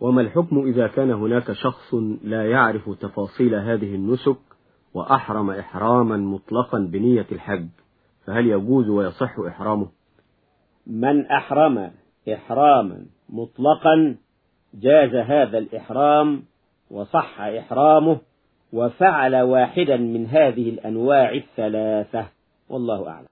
وما الحكم إذا كان هناك شخص لا يعرف تفاصيل هذه النسك وأحرم إحراما مطلقا بنية الحج فهل يجوز ويصح إحرامه؟ من أحرم إحراما مطلقا جاز هذا الإحرام وصح إحرامه وفعل واحدا من هذه الأنواع الثلاثة والله أعلم.